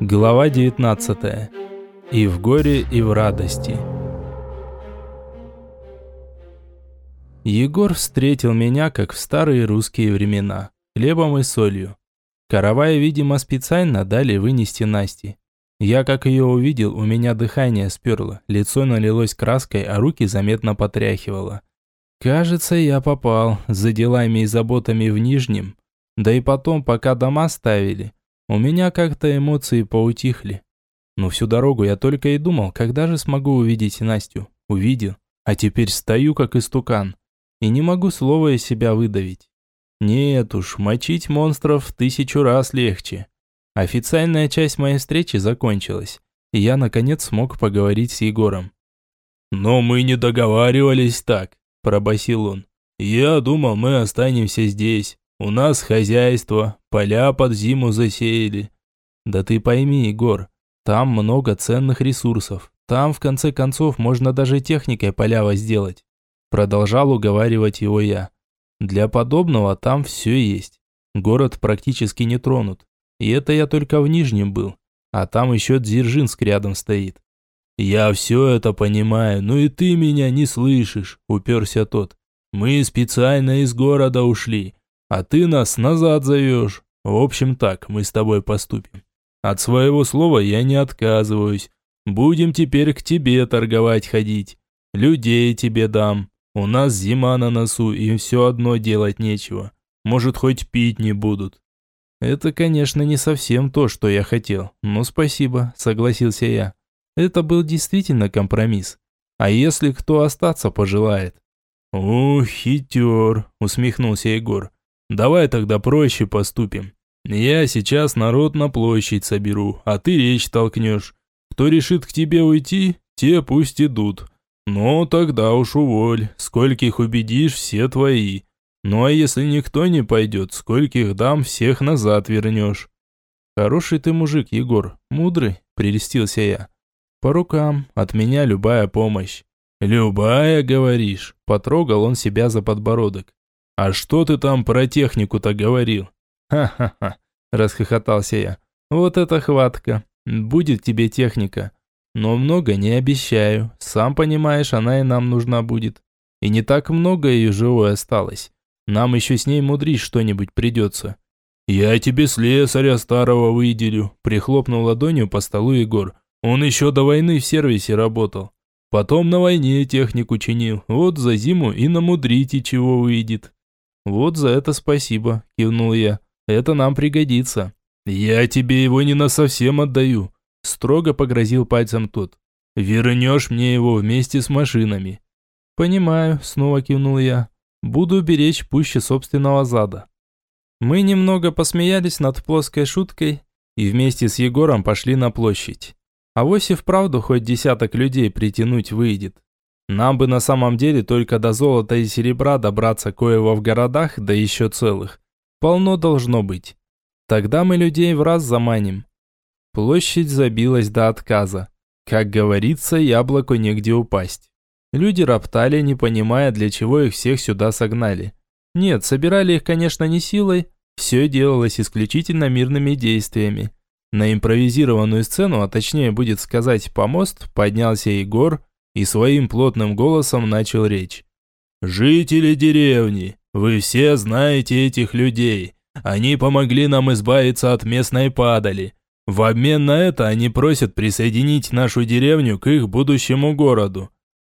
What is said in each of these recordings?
Глава 19. И в горе, и в радости. Егор встретил меня, как в старые русские времена, хлебом и солью. Каравая, видимо, специально дали вынести Насте. Я, как ее увидел, у меня дыхание сперло, лицо налилось краской, а руки заметно потряхивало. Кажется, я попал за делами и заботами в Нижнем. Да и потом, пока дома ставили, у меня как-то эмоции поутихли. Но всю дорогу я только и думал, когда же смогу увидеть Настю. Увидел. А теперь стою как истукан. И не могу слова из себя выдавить. Нет уж, мочить монстров в тысячу раз легче. Официальная часть моей встречи закончилась. И я, наконец, смог поговорить с Егором. «Но мы не договаривались так», – пробасил он. «Я думал, мы останемся здесь. У нас хозяйство, поля под зиму засеяли. Да ты пойми, Егор, там много ценных ресурсов. Там, в конце концов, можно даже техникой поля возделать. Продолжал уговаривать его я. Для подобного там все есть. Город практически не тронут. И это я только в Нижнем был. А там еще Дзержинск рядом стоит. «Я все это понимаю, но и ты меня не слышишь», – уперся тот. «Мы специально из города ушли, а ты нас назад зовешь. В общем так, мы с тобой поступим. От своего слова я не отказываюсь. Будем теперь к тебе торговать ходить. Людей тебе дам. У нас зима на носу, им все одно делать нечего. Может, хоть пить не будут. Это, конечно, не совсем то, что я хотел. Но спасибо, согласился я. Это был действительно компромисс. А если кто остаться пожелает? «Ух, хитер!» – усмехнулся Егор. Давай тогда проще поступим. Я сейчас народ на площадь соберу, а ты речь толкнешь. Кто решит к тебе уйти, те пусть идут. Но тогда уж уволь, скольких убедишь, все твои. Ну а если никто не пойдет, скольких дам, всех назад вернешь. Хороший ты мужик, Егор, мудрый, прелестился я. По рукам, от меня любая помощь. Любая, говоришь, потрогал он себя за подбородок. «А что ты там про технику-то говорил?» «Ха-ха-ха», – расхохотался я. «Вот это хватка. Будет тебе техника. Но много не обещаю. Сам понимаешь, она и нам нужна будет. И не так много ее живой осталось. Нам еще с ней мудрить что-нибудь придется». «Я тебе слесаря старого выделю», – прихлопнул ладонью по столу Егор. «Он еще до войны в сервисе работал. Потом на войне технику чинил. Вот за зиму и намудрите чего выйдет». «Вот за это спасибо», – кивнул я. «Это нам пригодится». «Я тебе его не на совсем отдаю», – строго погрозил пальцем тот. «Вернешь мне его вместе с машинами». «Понимаю», – снова кивнул я. «Буду беречь пуще собственного зада». Мы немного посмеялись над плоской шуткой и вместе с Егором пошли на площадь. А и вправду хоть десяток людей притянуть выйдет. Нам бы на самом деле только до золота и серебра добраться кое-во в городах, да еще целых. Полно должно быть. Тогда мы людей в раз заманим. Площадь забилась до отказа. Как говорится, яблоку негде упасть. Люди роптали, не понимая, для чего их всех сюда согнали. Нет, собирали их, конечно, не силой. Все делалось исключительно мирными действиями. На импровизированную сцену, а точнее будет сказать помост, поднялся Егор, и своим плотным голосом начал речь. «Жители деревни, вы все знаете этих людей. Они помогли нам избавиться от местной падали. В обмен на это они просят присоединить нашу деревню к их будущему городу.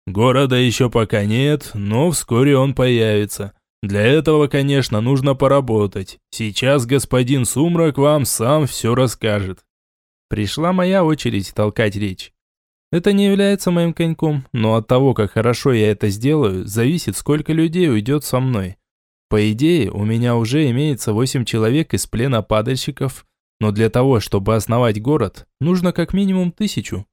Города еще пока нет, но вскоре он появится. Для этого, конечно, нужно поработать. Сейчас господин Сумрак вам сам все расскажет». Пришла моя очередь толкать речь. Это не является моим коньком, но от того, как хорошо я это сделаю, зависит, сколько людей уйдет со мной. По идее, у меня уже имеется 8 человек из плена падальщиков, но для того, чтобы основать город, нужно как минимум тысячу.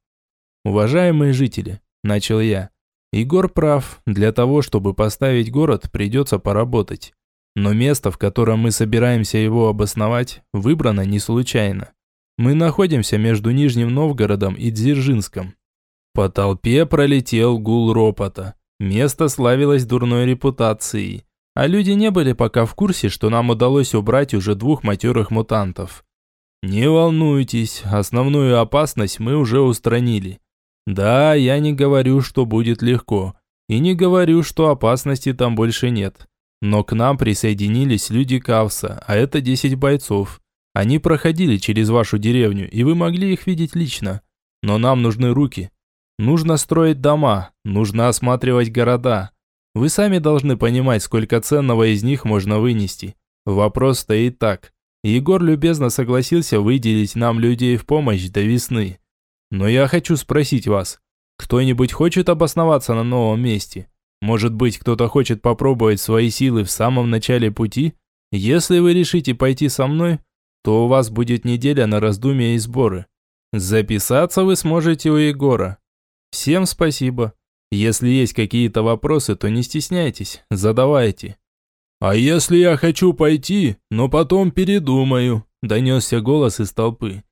Уважаемые жители, начал я. Егор прав, для того, чтобы поставить город, придется поработать. Но место, в котором мы собираемся его обосновать, выбрано не случайно. Мы находимся между Нижним Новгородом и Дзержинском. По толпе пролетел гул ропота. Место славилось дурной репутацией. А люди не были пока в курсе, что нам удалось убрать уже двух матерых мутантов. Не волнуйтесь, основную опасность мы уже устранили. Да, я не говорю, что будет легко. И не говорю, что опасности там больше нет. Но к нам присоединились люди Кавса, а это 10 бойцов. Они проходили через вашу деревню, и вы могли их видеть лично. Но нам нужны руки. Нужно строить дома, нужно осматривать города. Вы сами должны понимать, сколько ценного из них можно вынести. Вопрос стоит так. Егор любезно согласился выделить нам людей в помощь до весны. Но я хочу спросить вас, кто-нибудь хочет обосноваться на новом месте? Может быть, кто-то хочет попробовать свои силы в самом начале пути? Если вы решите пойти со мной, то у вас будет неделя на раздумья и сборы. Записаться вы сможете у Егора. Всем спасибо. Если есть какие-то вопросы, то не стесняйтесь, задавайте. А если я хочу пойти, но потом передумаю, донесся голос из толпы.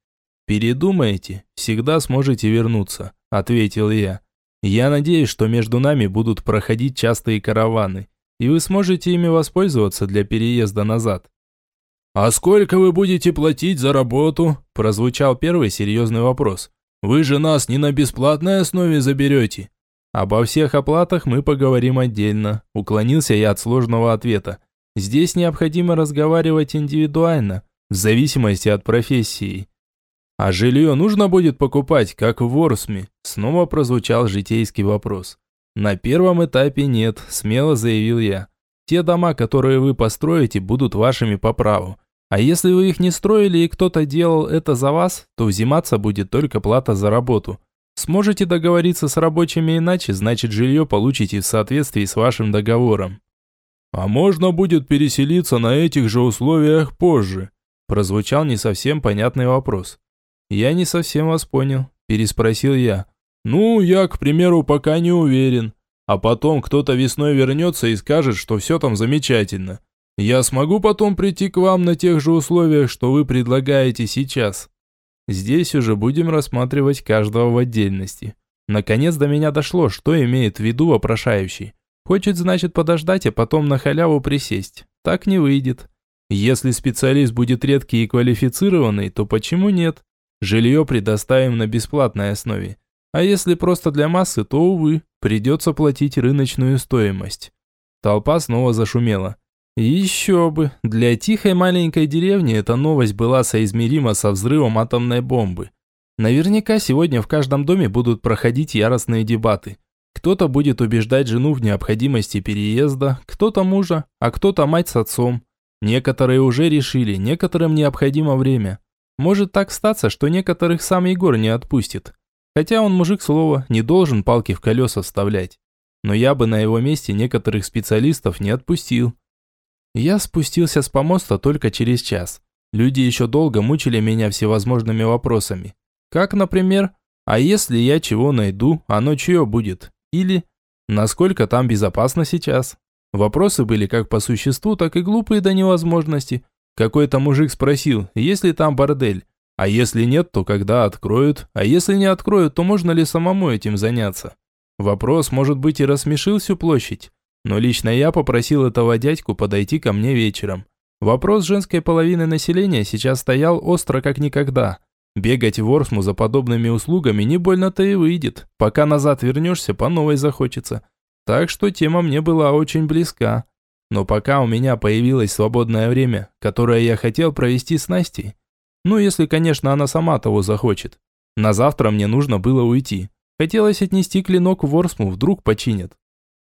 Передумаете, всегда сможете вернуться, ответил я. Я надеюсь, что между нами будут проходить частые караваны, и вы сможете ими воспользоваться для переезда назад. «А сколько вы будете платить за работу?» – прозвучал первый серьезный вопрос. «Вы же нас не на бесплатной основе заберете». «Обо всех оплатах мы поговорим отдельно», – уклонился я от сложного ответа. «Здесь необходимо разговаривать индивидуально, в зависимости от профессии». «А жилье нужно будет покупать, как в Ворсме?» Снова прозвучал житейский вопрос. «На первом этапе нет», – смело заявил я. «Те дома, которые вы построите, будут вашими по праву. А если вы их не строили и кто-то делал это за вас, то взиматься будет только плата за работу. Сможете договориться с рабочими иначе, значит жилье получите в соответствии с вашим договором. А можно будет переселиться на этих же условиях позже? Прозвучал не совсем понятный вопрос. Я не совсем вас понял, переспросил я. Ну, я, к примеру, пока не уверен. А потом кто-то весной вернется и скажет, что все там замечательно. Я смогу потом прийти к вам на тех же условиях, что вы предлагаете сейчас. Здесь уже будем рассматривать каждого в отдельности. Наконец до меня дошло, что имеет в виду вопрошающий. Хочет, значит, подождать, а потом на халяву присесть. Так не выйдет. Если специалист будет редкий и квалифицированный, то почему нет? Жилье предоставим на бесплатной основе. А если просто для массы, то, увы, придется платить рыночную стоимость. Толпа снова зашумела. Еще бы, для тихой маленькой деревни эта новость была соизмерима со взрывом атомной бомбы. Наверняка сегодня в каждом доме будут проходить яростные дебаты. Кто-то будет убеждать жену в необходимости переезда, кто-то мужа, а кто-то мать с отцом. Некоторые уже решили, некоторым необходимо время. Может так статься, что некоторых сам Егор не отпустит. Хотя он мужик слова, не должен палки в колеса вставлять. Но я бы на его месте некоторых специалистов не отпустил. Я спустился с помоста только через час. Люди еще долго мучили меня всевозможными вопросами. Как, например, а если я чего найду, оно чье будет? Или, насколько там безопасно сейчас? Вопросы были как по существу, так и глупые до невозможности. Какой-то мужик спросил, есть ли там бордель? А если нет, то когда откроют? А если не откроют, то можно ли самому этим заняться? Вопрос, может быть, и рассмешил всю площадь. Но лично я попросил этого дядьку подойти ко мне вечером. Вопрос женской половины населения сейчас стоял остро как никогда. Бегать в Орсму за подобными услугами не больно-то и выйдет. Пока назад вернешься, по новой захочется. Так что тема мне была очень близка. Но пока у меня появилось свободное время, которое я хотел провести с Настей. Ну, если, конечно, она сама того захочет. На завтра мне нужно было уйти. Хотелось отнести клинок в Орсму, вдруг починят.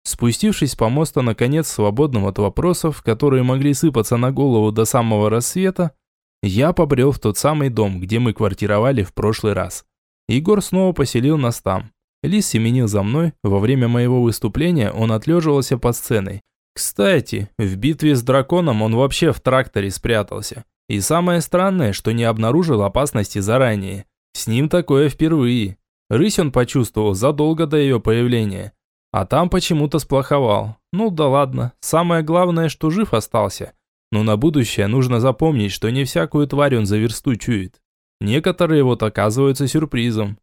Спустившись с помоста, наконец, свободным от вопросов, которые могли сыпаться на голову до самого рассвета, я побрел в тот самый дом, где мы квартировали в прошлый раз. Егор снова поселил нас там. Лис семенил за мной, во время моего выступления он отлеживался под сценой. Кстати, в битве с драконом он вообще в тракторе спрятался. И самое странное, что не обнаружил опасности заранее. С ним такое впервые. Рысь он почувствовал задолго до ее появления. А там почему-то сплоховал. Ну да ладно, самое главное, что жив остался. Но на будущее нужно запомнить, что не всякую тварь он за версту чует. Некоторые вот оказываются сюрпризом.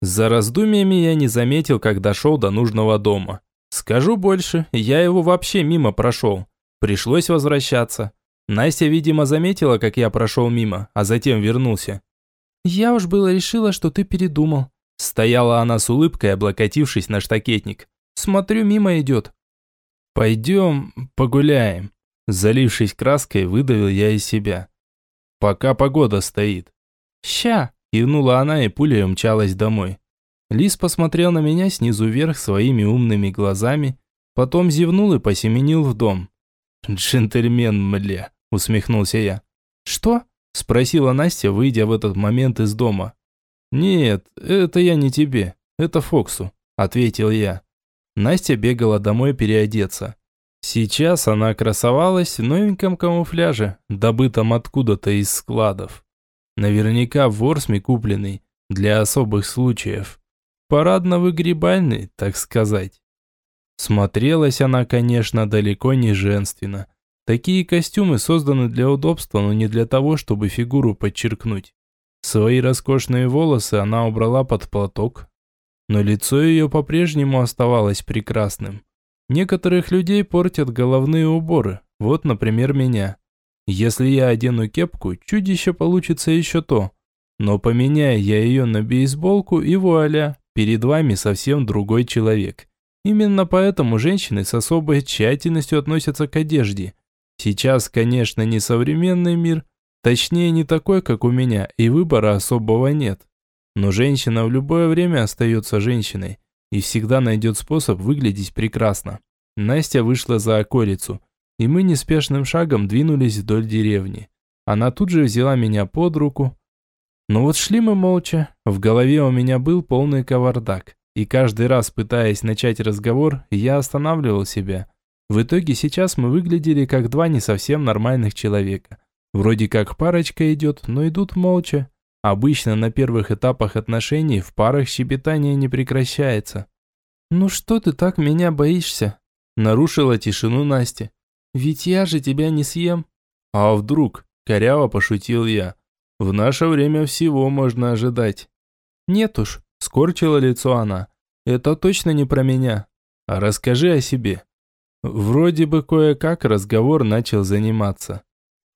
За раздумьями я не заметил, как дошел до нужного дома. Скажу больше, я его вообще мимо прошел. Пришлось возвращаться. Настя, видимо, заметила, как я прошел мимо, а затем вернулся. «Я уж было решила, что ты передумал». Стояла она с улыбкой, облокотившись на штакетник. «Смотрю, мимо идет». «Пойдем погуляем». Залившись краской, выдавил я из себя. «Пока погода стоит». «Ща!» – кивнула она и пулей умчалась домой. Лис посмотрел на меня снизу вверх своими умными глазами, потом зевнул и посеменил в дом. «Джентльмен, мля!» – усмехнулся я. «Что?» – спросила Настя, выйдя в этот момент из дома. «Нет, это я не тебе, это Фоксу», – ответил я. Настя бегала домой переодеться. Сейчас она красовалась в новеньком камуфляже, добытом откуда-то из складов. Наверняка в Ворсме купленный, для особых случаев. Парадно-выгребальный, так сказать. Смотрелась она, конечно, далеко не женственно. Такие костюмы созданы для удобства, но не для того, чтобы фигуру подчеркнуть. Свои роскошные волосы она убрала под платок, но лицо ее по-прежнему оставалось прекрасным. Некоторых людей портят головные уборы, вот, например, меня. Если я одену кепку, чудище получится еще то. Но поменяя я ее на бейсболку и вуаля, перед вами совсем другой человек. Именно поэтому женщины с особой тщательностью относятся к одежде. Сейчас, конечно, не современный мир, точнее не такой, как у меня, и выбора особого нет. Но женщина в любое время остается женщиной и всегда найдет способ выглядеть прекрасно. Настя вышла за околицу, и мы неспешным шагом двинулись вдоль деревни. Она тут же взяла меня под руку. Но вот шли мы молча, в голове у меня был полный кавардак, и каждый раз, пытаясь начать разговор, я останавливал себя. В итоге сейчас мы выглядели как два не совсем нормальных человека. Вроде как парочка идет, но идут молча. Обычно на первых этапах отношений в парах щебетание не прекращается. «Ну что ты так меня боишься?» Нарушила тишину Настя. «Ведь я же тебя не съем». «А вдруг?» – коряво пошутил я. «В наше время всего можно ожидать». «Нет уж», – скорчила лицо она. «Это точно не про меня. А расскажи о себе». Вроде бы кое-как разговор начал заниматься.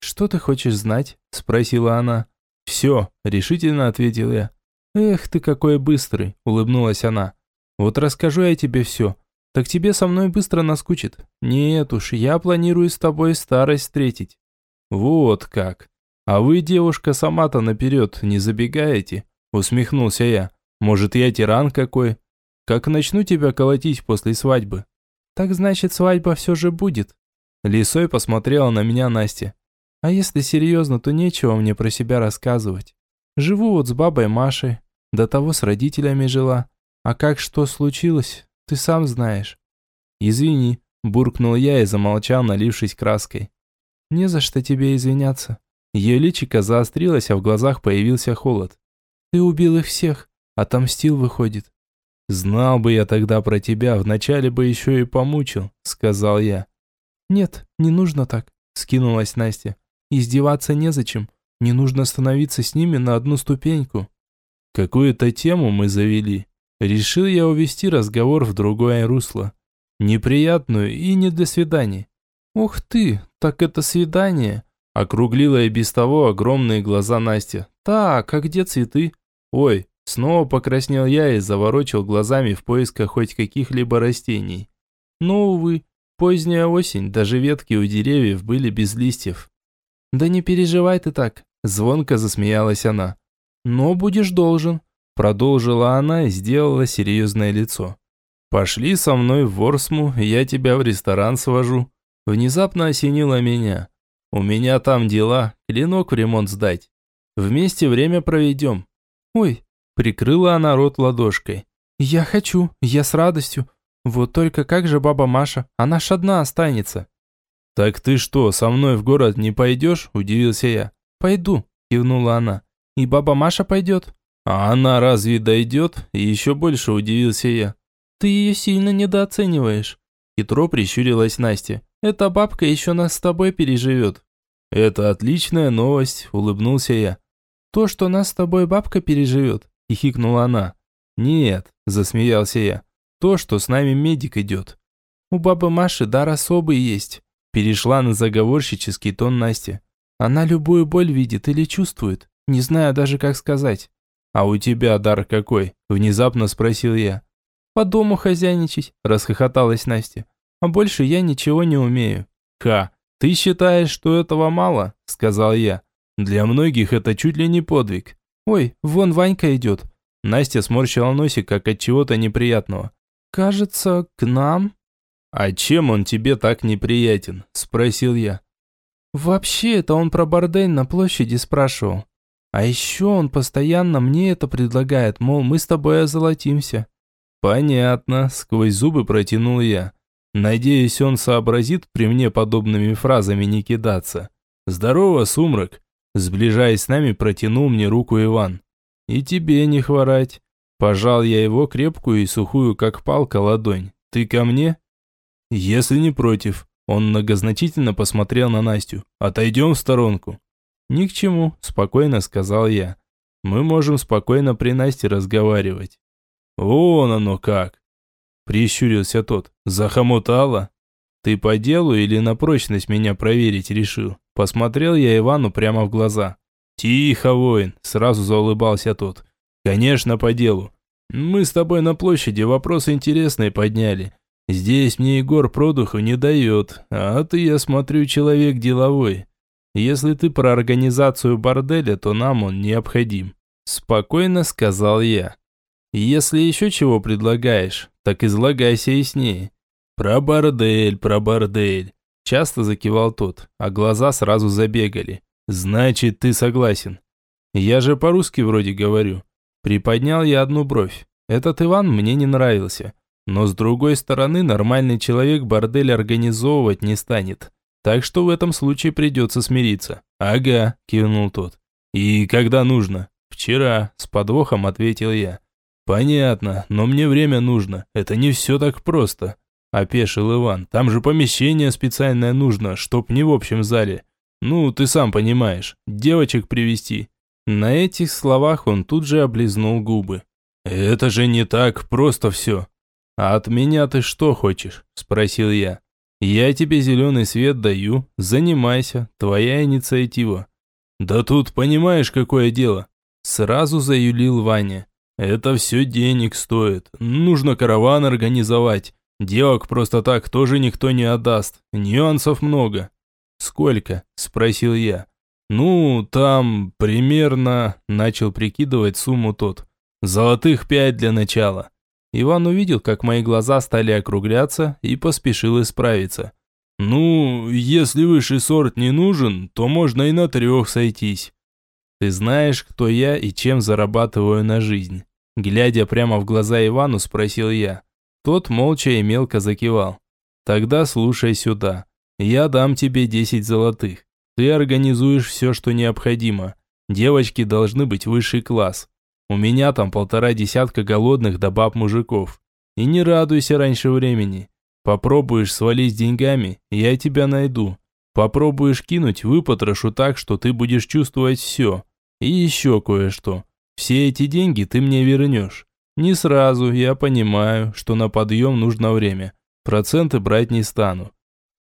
«Что ты хочешь знать?» – спросила она. «Все», – решительно ответил я. «Эх ты какой быстрый», – улыбнулась она. «Вот расскажу я тебе все. Так тебе со мной быстро наскучит. Нет уж, я планирую с тобой старость встретить». «Вот как. А вы, девушка, сама-то наперед не забегаете?» – усмехнулся я. «Может, я тиран какой? Как начну тебя колотить после свадьбы?» «Так значит, свадьба все же будет?» Лисой посмотрела на меня Настя. А если серьезно, то нечего мне про себя рассказывать. Живу вот с бабой Машей, до того с родителями жила. А как что случилось, ты сам знаешь. Извини, буркнул я и замолчал, налившись краской. Не за что тебе извиняться. Ее личико заострилось, а в глазах появился холод. Ты убил их всех, отомстил, выходит. Знал бы я тогда про тебя, вначале бы еще и помучил, сказал я. Нет, не нужно так, скинулась Настя. Издеваться незачем. Не нужно становиться с ними на одну ступеньку. Какую-то тему мы завели. Решил я увести разговор в другое русло. Неприятную и не до свидания. «Ух ты, так это свидание!» Округлила и без того огромные глаза Настя. «Так, а где цветы?» «Ой!» Снова покраснел я и заворочил глазами в поисках хоть каких-либо растений. Но, увы, поздняя осень, даже ветки у деревьев были без листьев. «Да не переживай ты так», – звонко засмеялась она. «Но будешь должен», – продолжила она и сделала серьезное лицо. «Пошли со мной в Ворсму, я тебя в ресторан свожу». Внезапно осенило меня. «У меня там дела, клинок в ремонт сдать. Вместе время проведем». «Ой», – прикрыла она рот ладошкой. «Я хочу, я с радостью. Вот только как же баба Маша, она ж одна останется». «Так ты что, со мной в город не пойдешь?» – удивился я. «Пойду», – кивнула она. «И баба Маша пойдет?» «А она разве дойдет?» – еще больше удивился я. «Ты ее сильно недооцениваешь». Хитро прищурилась Настя. «Эта бабка еще нас с тобой переживет». «Это отличная новость», – улыбнулся я. «То, что нас с тобой бабка переживет», – хихикнула она. «Нет», – засмеялся я. «То, что с нами медик идет». «У бабы Маши дар особый есть. Перешла на заговорщический тон Настя. Она любую боль видит или чувствует, не знаю даже как сказать. А у тебя дар какой? Внезапно спросил я. По дому хозяйничать, расхохоталась Настя. А больше я ничего не умею. Ка, ты считаешь, что этого мало? Сказал я. Для многих это чуть ли не подвиг. Ой, вон Ванька идет. Настя сморщила носик, как от чего-то неприятного. Кажется, к нам. А чем он тебе так неприятен? Спросил я. Вообще, это он про бордель на площади спрашивал. А еще он постоянно мне это предлагает, мол, мы с тобой озолотимся. Понятно, сквозь зубы протянул я. Надеюсь, он сообразит при мне подобными фразами не кидаться. Здорово, сумрак. Сближаясь с нами, протянул мне руку Иван. И тебе не хворать. Пожал я его крепкую и сухую, как палка, ладонь. Ты ко мне? Если не против. Он многозначительно посмотрел на Настю. Отойдем в сторонку. Ни к чему, спокойно сказал я. Мы можем спокойно при Насте разговаривать. Вон оно как. Прищурился тот. Захомутала? Ты по делу или на прочность меня проверить решил? Посмотрел я Ивану прямо в глаза. Тихо, воин, сразу заулыбался тот. Конечно, по делу. Мы с тобой на площади вопрос интересный подняли. Здесь мне Егор продуху не дает, а ты, я смотрю, человек деловой. Если ты про организацию борделя, то нам он необходим. Спокойно сказал я. Если еще чего предлагаешь, так излагайся яснее. Про бордель, про бордель. Часто закивал тот, а глаза сразу забегали. Значит, ты согласен. Я же по-русски вроде говорю. Приподнял я одну бровь. Этот Иван мне не нравился. Но с другой стороны, нормальный человек бордель организовывать не станет. Так что в этом случае придется смириться. Ага, кивнул тот. И когда нужно? Вчера, с подвохом ответил я. Понятно, но мне время нужно. Это не все так просто. Опешил Иван. Там же помещение специальное нужно, чтоб не в общем зале. Ну, ты сам понимаешь. Девочек привести. На этих словах он тут же облизнул губы. Это же не так просто все. А от меня ты что хочешь? Спросил я. Я тебе зеленый свет даю, занимайся, твоя инициатива. Да тут понимаешь, какое дело. Сразу заюлил Ваня. Это все денег стоит. Нужно караван организовать. Девок просто так тоже никто не отдаст. Нюансов много. Сколько? Спросил я. Ну, там примерно, начал прикидывать сумму тот. Золотых пять для начала. Иван увидел, как мои глаза стали округляться и поспешил исправиться. «Ну, если высший сорт не нужен, то можно и на трех сойтись». «Ты знаешь, кто я и чем зарабатываю на жизнь?» Глядя прямо в глаза Ивану, спросил я. Тот молча и мелко закивал. «Тогда слушай сюда. Я дам тебе десять золотых. Ты организуешь все, что необходимо. Девочки должны быть высший класс. У меня там полтора десятка голодных да баб мужиков. И не радуйся раньше времени. Попробуешь свалить деньгами, я тебя найду. Попробуешь кинуть, выпотрошу так, что ты будешь чувствовать все. И еще кое-что. Все эти деньги ты мне вернешь. Не сразу, я понимаю, что на подъем нужно время. Проценты брать не стану.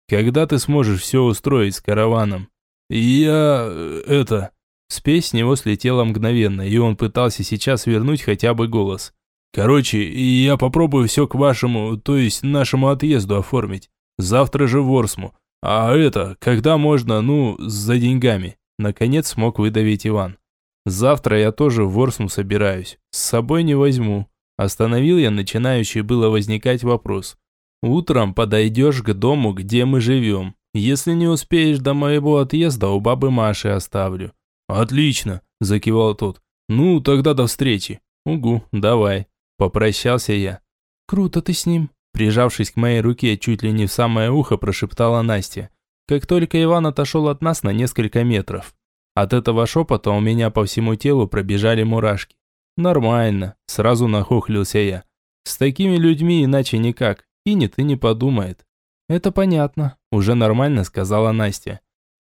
Когда ты сможешь все устроить с караваном? Я... Э, это... Спесь с него слетела мгновенно, и он пытался сейчас вернуть хотя бы голос. «Короче, я попробую все к вашему, то есть нашему отъезду оформить. Завтра же в Ворсму. А это, когда можно, ну, за деньгами?» Наконец смог выдавить Иван. «Завтра я тоже в Ворсму собираюсь. С собой не возьму». Остановил я начинающий было возникать вопрос. «Утром подойдешь к дому, где мы живем. Если не успеешь до моего отъезда, у бабы Маши оставлю. «Отлично!» – закивал тот. «Ну, тогда до встречи!» «Угу, давай!» – попрощался я. «Круто ты с ним!» Прижавшись к моей руке, чуть ли не в самое ухо, прошептала Настя. Как только Иван отошел от нас на несколько метров. От этого шепота у меня по всему телу пробежали мурашки. «Нормально», – сразу нахохлился я. «С такими людьми иначе никак. Кинет и не подумает». «Это понятно», – уже нормально сказала Настя.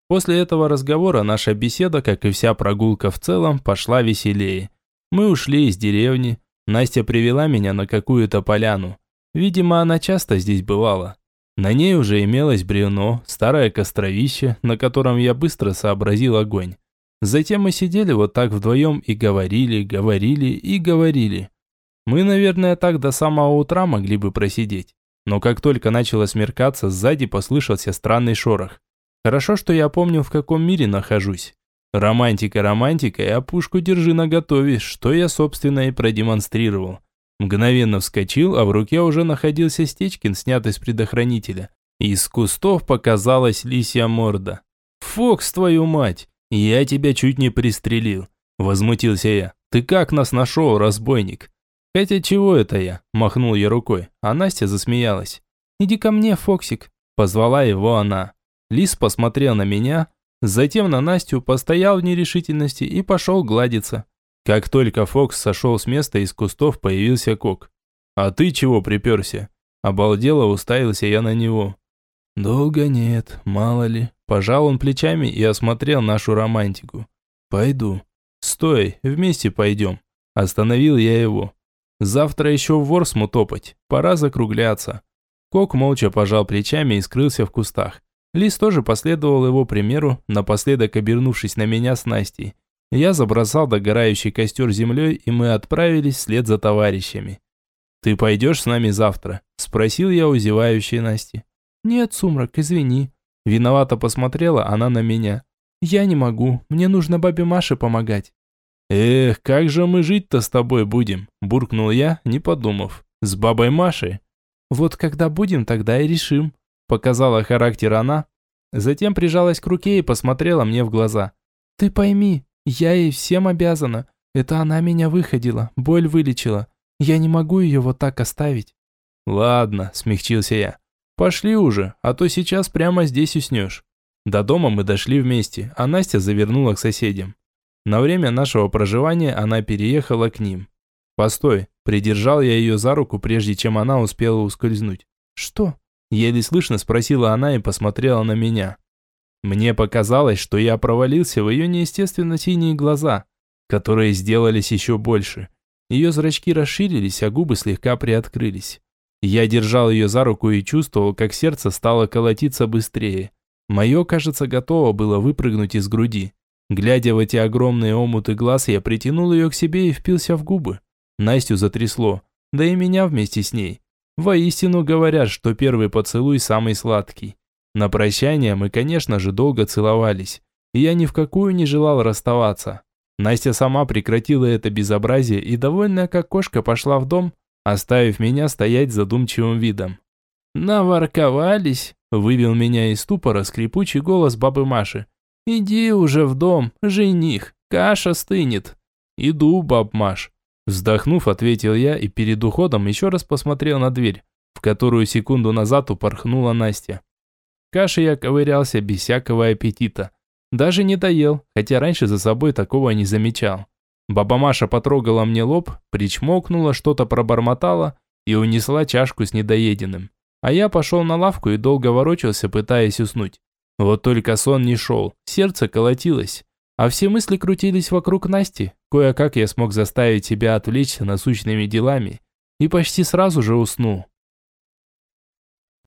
После этого разговора наша беседа, как и вся прогулка в целом, пошла веселее. Мы ушли из деревни. Настя привела меня на какую-то поляну. Видимо, она часто здесь бывала. На ней уже имелось бревно, старое костровище, на котором я быстро сообразил огонь. Затем мы сидели вот так вдвоем и говорили, говорили и говорили. Мы, наверное, так до самого утра могли бы просидеть. Но как только начало смеркаться, сзади послышался странный шорох. Хорошо, что я помню, в каком мире нахожусь. Романтика романтикой, а пушку держи наготове, что я, собственно, и продемонстрировал. Мгновенно вскочил, а в руке уже находился Стечкин, снятый с предохранителя. Из кустов показалась лисья морда. «Фокс, твою мать! Я тебя чуть не пристрелил!» Возмутился я. «Ты как нас нашел, разбойник?» «Хотя чего это я?» – махнул я рукой, а Настя засмеялась. «Иди ко мне, Фоксик», – позвала его она. Лис посмотрел на меня, затем на Настю, постоял в нерешительности и пошел гладиться. Как только Фокс сошел с места, из кустов появился Кок. «А ты чего приперся?» Обалдело уставился я на него. «Долго нет, мало ли». Пожал он плечами и осмотрел нашу романтику. «Пойду». «Стой, вместе пойдем». Остановил я его. Завтра еще в Ворсму топать, пора закругляться. Кок молча пожал плечами и скрылся в кустах. Лис тоже последовал его примеру, напоследок обернувшись на меня с Настей. Я забросал догорающий костер землей, и мы отправились вслед за товарищами. «Ты пойдешь с нами завтра?» – спросил я у зевающей Насти. «Нет, Сумрак, извини». Виновато посмотрела она на меня. «Я не могу, мне нужно бабе Маше помогать». «Эх, как же мы жить-то с тобой будем?» – буркнул я, не подумав. «С бабой Машей?» «Вот когда будем, тогда и решим», – показала характер она. Затем прижалась к руке и посмотрела мне в глаза. «Ты пойми, я ей всем обязана. Это она меня выходила, боль вылечила. Я не могу ее вот так оставить». «Ладно», – смягчился я. «Пошли уже, а то сейчас прямо здесь уснешь». До дома мы дошли вместе, а Настя завернула к соседям. На время нашего проживания она переехала к ним. «Постой!» – придержал я ее за руку, прежде чем она успела ускользнуть. «Что?» – еле слышно спросила она и посмотрела на меня. Мне показалось, что я провалился в ее неестественно синие глаза, которые сделались еще больше. Ее зрачки расширились, а губы слегка приоткрылись. Я держал ее за руку и чувствовал, как сердце стало колотиться быстрее. Мое, кажется, готово было выпрыгнуть из груди. Глядя в эти огромные омуты глаз, я притянул ее к себе и впился в губы. Настю затрясло, да и меня вместе с ней. Воистину говорят, что первый поцелуй самый сладкий. На прощание мы, конечно же, долго целовались, и я ни в какую не желал расставаться. Настя сама прекратила это безобразие и, довольная как кошка, пошла в дом, оставив меня стоять задумчивым видом. «Наворковались», – вывел меня из ступора скрипучий голос бабы Маши. «Иди уже в дом, жених, каша стынет». «Иду, баб Маш». Вздохнув, ответил я и перед уходом еще раз посмотрел на дверь, в которую секунду назад упорхнула Настя. Каши я ковырялся без всякого аппетита. Даже не доел, хотя раньше за собой такого не замечал. Баба Маша потрогала мне лоб, причмокнула, что-то пробормотала и унесла чашку с недоеденным. А я пошел на лавку и долго ворочался, пытаясь уснуть. Вот только сон не шел, сердце колотилось, а все мысли крутились вокруг Насти. Кое-как я смог заставить себя отвлечься насущными делами и почти сразу же уснул.